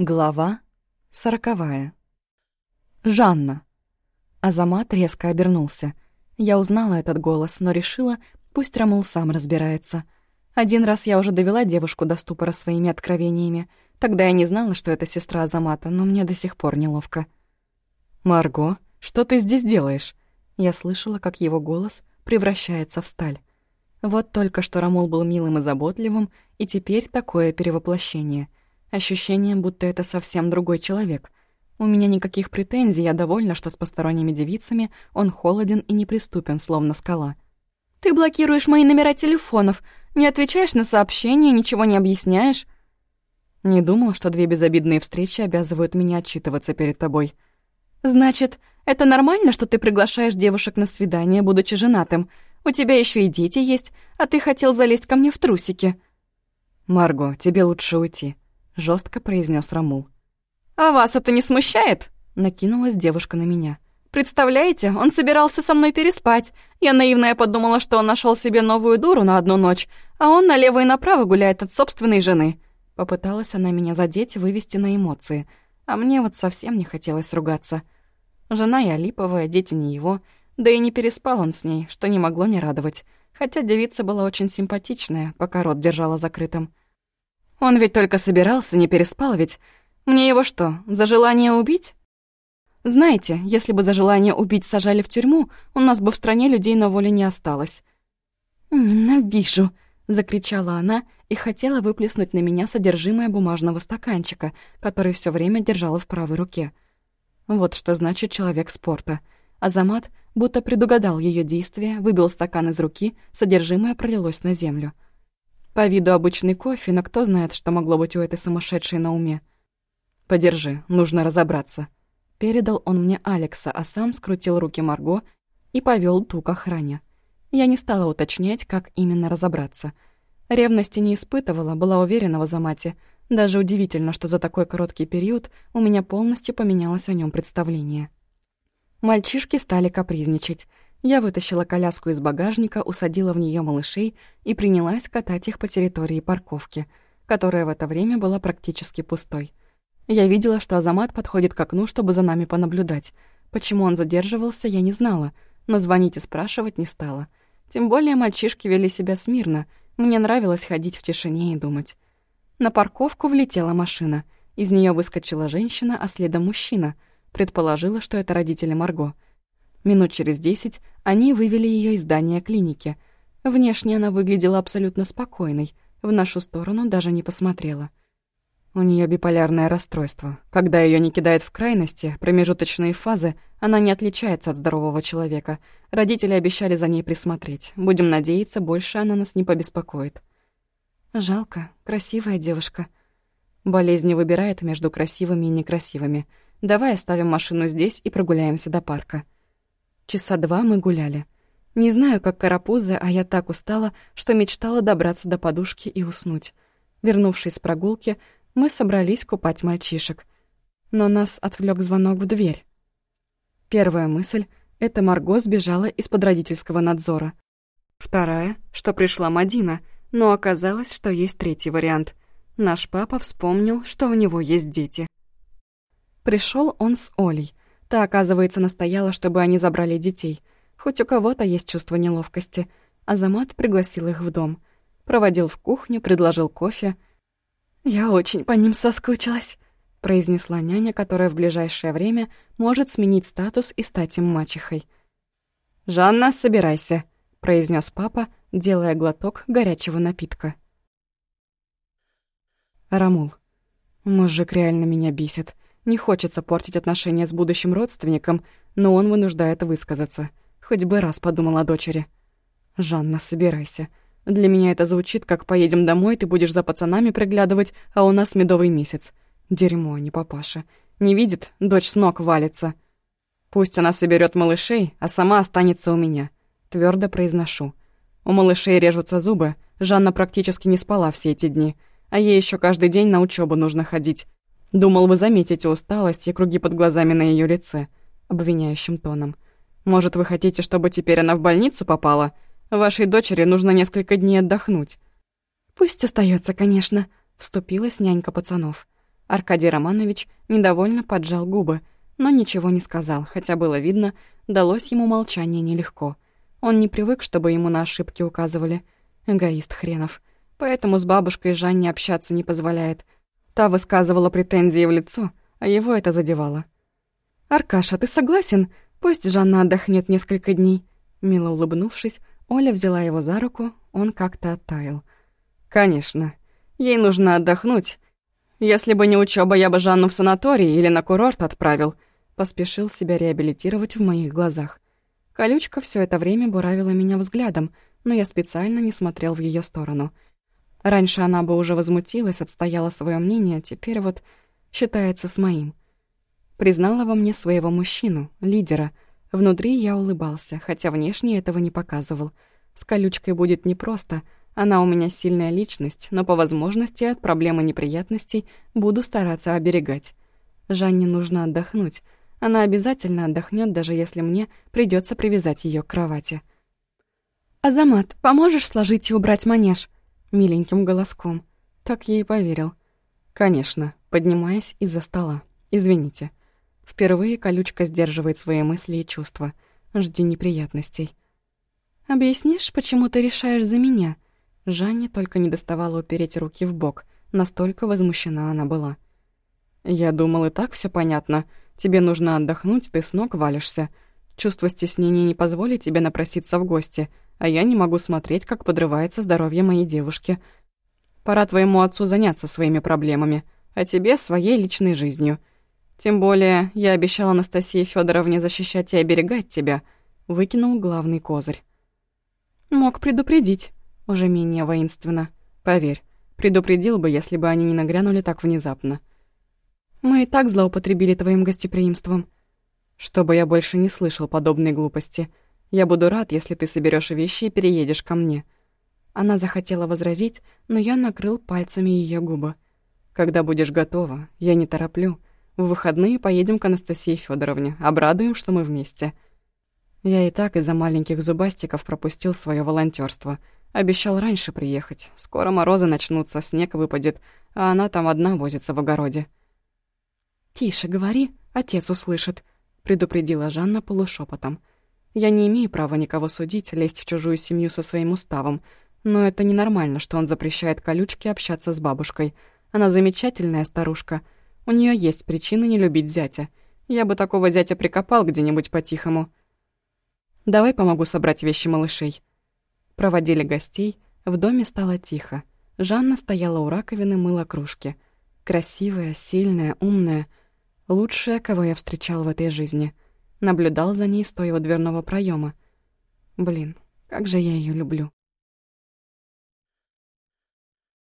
Глава сороковая. Жанна. Азамат резко обернулся. Я узнала этот голос, но решила, пусть Рамул сам разбирается. Один раз я уже довела девушку до ступора своими откровениями. Тогда я не знала, что это сестра Азамата, но мне до сих пор неловко. «Марго, что ты здесь делаешь?» Я слышала, как его голос превращается в сталь. Вот только что Рамул был милым и заботливым, и теперь такое перевоплощение. Ощущение, будто это совсем другой человек. У меня никаких претензий, я довольна, что с посторонними девицами он холоден и неприступен, словно скала. «Ты блокируешь мои номера телефонов, не отвечаешь на сообщения, ничего не объясняешь». Не думал, что две безобидные встречи обязывают меня отчитываться перед тобой. «Значит, это нормально, что ты приглашаешь девушек на свидание, будучи женатым?» У тебя еще и дети есть, а ты хотел залезть ко мне в трусики». «Марго, тебе лучше уйти», — жестко произнес Рамул. «А вас это не смущает?» — накинулась девушка на меня. «Представляете, он собирался со мной переспать. Я наивная подумала, что он нашел себе новую дуру на одну ночь, а он налево и направо гуляет от собственной жены». Попыталась она меня задеть и вывести на эмоции, а мне вот совсем не хотелось ругаться. Жена я липовая, дети не его — да и не переспал он с ней, что не могло не радовать. Хотя девица была очень симпатичная, пока рот держала закрытым. Он ведь только собирался, не переспал ведь. Мне его что, за желание убить? Знаете, если бы за желание убить сажали в тюрьму, у нас бы в стране людей на воле не осталось. «Ненавижу!» — закричала она и хотела выплеснуть на меня содержимое бумажного стаканчика, который все время держала в правой руке. Вот что значит человек спорта. Азамат будто предугадал ее действия, выбил стакан из руки, содержимое пролилось на землю. По виду обычный кофе, но кто знает, что могло быть у этой сумасшедшей на уме. «Подержи, нужно разобраться». Передал он мне Алекса, а сам скрутил руки Марго и повел ту к охране. Я не стала уточнять, как именно разобраться. Ревности не испытывала, была уверена в Азамате. Даже удивительно, что за такой короткий период у меня полностью поменялось о нем представление. Мальчишки стали капризничать. Я вытащила коляску из багажника, усадила в нее малышей и принялась катать их по территории парковки, которая в это время была практически пустой. Я видела, что Азамат подходит к окну, чтобы за нами понаблюдать. Почему он задерживался, я не знала, но звонить и спрашивать не стала. Тем более мальчишки вели себя смирно. Мне нравилось ходить в тишине и думать. На парковку влетела машина. Из нее выскочила женщина, а следом мужчина — Предположила, что это родители Марго. Минут через десять они вывели ее из здания клиники. Внешне она выглядела абсолютно спокойной, в нашу сторону даже не посмотрела. У нее биполярное расстройство. Когда ее не кидает в крайности, промежуточные фазы, она не отличается от здорового человека. Родители обещали за ней присмотреть. Будем надеяться, больше она нас не побеспокоит. Жалко, красивая девушка. Болезнь не выбирает между красивыми и некрасивыми — Давай оставим машину здесь и прогуляемся до парка. Часа два мы гуляли. Не знаю, как карапузы, а я так устала, что мечтала добраться до подушки и уснуть. Вернувшись с прогулки, мы собрались купать мальчишек. Но нас отвлек звонок в дверь. Первая мысль — это Марго сбежала из-под родительского надзора. Вторая, что пришла Мадина, но оказалось, что есть третий вариант. Наш папа вспомнил, что у него есть дети. Пришел он с Олей. Та, оказывается, настояла, чтобы они забрали детей. Хоть у кого-то есть чувство неловкости. Азамат пригласил их в дом. Проводил в кухню, предложил кофе. «Я очень по ним соскучилась», — произнесла няня, которая в ближайшее время может сменить статус и стать им мачехой. «Жанна, собирайся», — произнес папа, делая глоток горячего напитка. Рамул. Мужик реально меня бесит. Не хочется портить отношения с будущим родственником, но он вынуждает высказаться. Хоть бы раз подумал о дочери. «Жанна, собирайся. Для меня это звучит, как поедем домой, ты будешь за пацанами приглядывать, а у нас медовый месяц. Дерьмо, а не папаша. Не видит, дочь с ног валится. Пусть она соберет малышей, а сама останется у меня. Твердо произношу. У малышей режутся зубы, Жанна практически не спала все эти дни, а ей еще каждый день на учебу нужно ходить. Думал, вы заметите усталость и круги под глазами на ее лице, обвиняющим тоном. Может, вы хотите, чтобы теперь она в больницу попала? Вашей дочери нужно несколько дней отдохнуть. Пусть остается, конечно, вступилась нянька пацанов. Аркадий Романович недовольно поджал губы, но ничего не сказал, хотя было видно, далось ему молчание нелегко. Он не привык, чтобы ему на ошибки указывали. Эгоист хренов. Поэтому с бабушкой Жанне общаться не позволяет. Та высказывала претензии в лицо, а его это задевало. «Аркаша, ты согласен? Пусть Жанна отдохнет несколько дней». Мило улыбнувшись, Оля взяла его за руку, он как-то оттаял. «Конечно. Ей нужно отдохнуть. Если бы не учеба, я бы Жанну в санаторий или на курорт отправил», поспешил себя реабилитировать в моих глазах. Колючка все это время буравила меня взглядом, но я специально не смотрел в ее сторону. Раньше она бы уже возмутилась, отстояла свое мнение, теперь вот считается с моим. Признала во мне своего мужчину, лидера — Внутри я улыбался, хотя внешне этого не показывал. С колючкой будет непросто. Она у меня сильная личность, но по возможности от проблемы неприятностей буду стараться оберегать. Жанне нужно отдохнуть. Она обязательно отдохнет, даже если мне придется привязать ее к кровати. «Азамат, поможешь сложить и убрать манеж?» Миленьким голоском. Так я и поверил. «Конечно», поднимаясь из-за стола. «Извините». Впервые колючка сдерживает свои мысли и чувства. Жди неприятностей. «Объяснишь, почему ты решаешь за меня?» Жанне только не доставала упереть руки в бок. Настолько возмущена она была. «Я думал, и так все понятно. Тебе нужно отдохнуть, ты с ног валишься. Чувство стеснения не позволит тебе напроситься в гости, а я не могу смотреть, как подрывается здоровье моей девушки. Пора твоему отцу заняться своими проблемами, а тебе — своей личной жизнью. Тем более, я обещала Анастасии Федоровне защищать и оберегать тебя», — выкинул главный козырь. «Мог предупредить», — уже менее воинственно. «Поверь, предупредил бы, если бы они не нагрянули так внезапно». «Мы и так злоупотребили твоим гостеприимством». «Чтобы я больше не слышал подобной глупости. Я буду рад, если ты соберешь вещи и переедешь ко мне». Она захотела возразить, но я накрыл пальцами ее губы. «Когда будешь готова, я не тороплю». В выходные поедем к Анастасии Федоровне, обрадуем, что мы вместе. Я и так из-за маленьких зубастиков пропустил свое волонтерство. Обещал раньше приехать. Скоро морозы начнутся, снег выпадет, а она там одна возится в огороде. «Тише говори, отец услышит», — предупредила Жанна полушепотом. «Я не имею права никого судить, лезть в чужую семью со своим уставом, но это ненормально, что он запрещает колючке общаться с бабушкой. Она замечательная старушка — у нее есть причины не любить зятя. Я бы такого зятя прикопал где-нибудь по-тихому. Давай помогу собрать вещи малышей. Проводили гостей, в доме стало тихо. Жанна стояла у раковины, мыла кружки. Красивая, сильная, умная. Лучшая, кого я встречал в этой жизни. Наблюдал за ней, стоя у дверного проема. Блин, как же я ее люблю.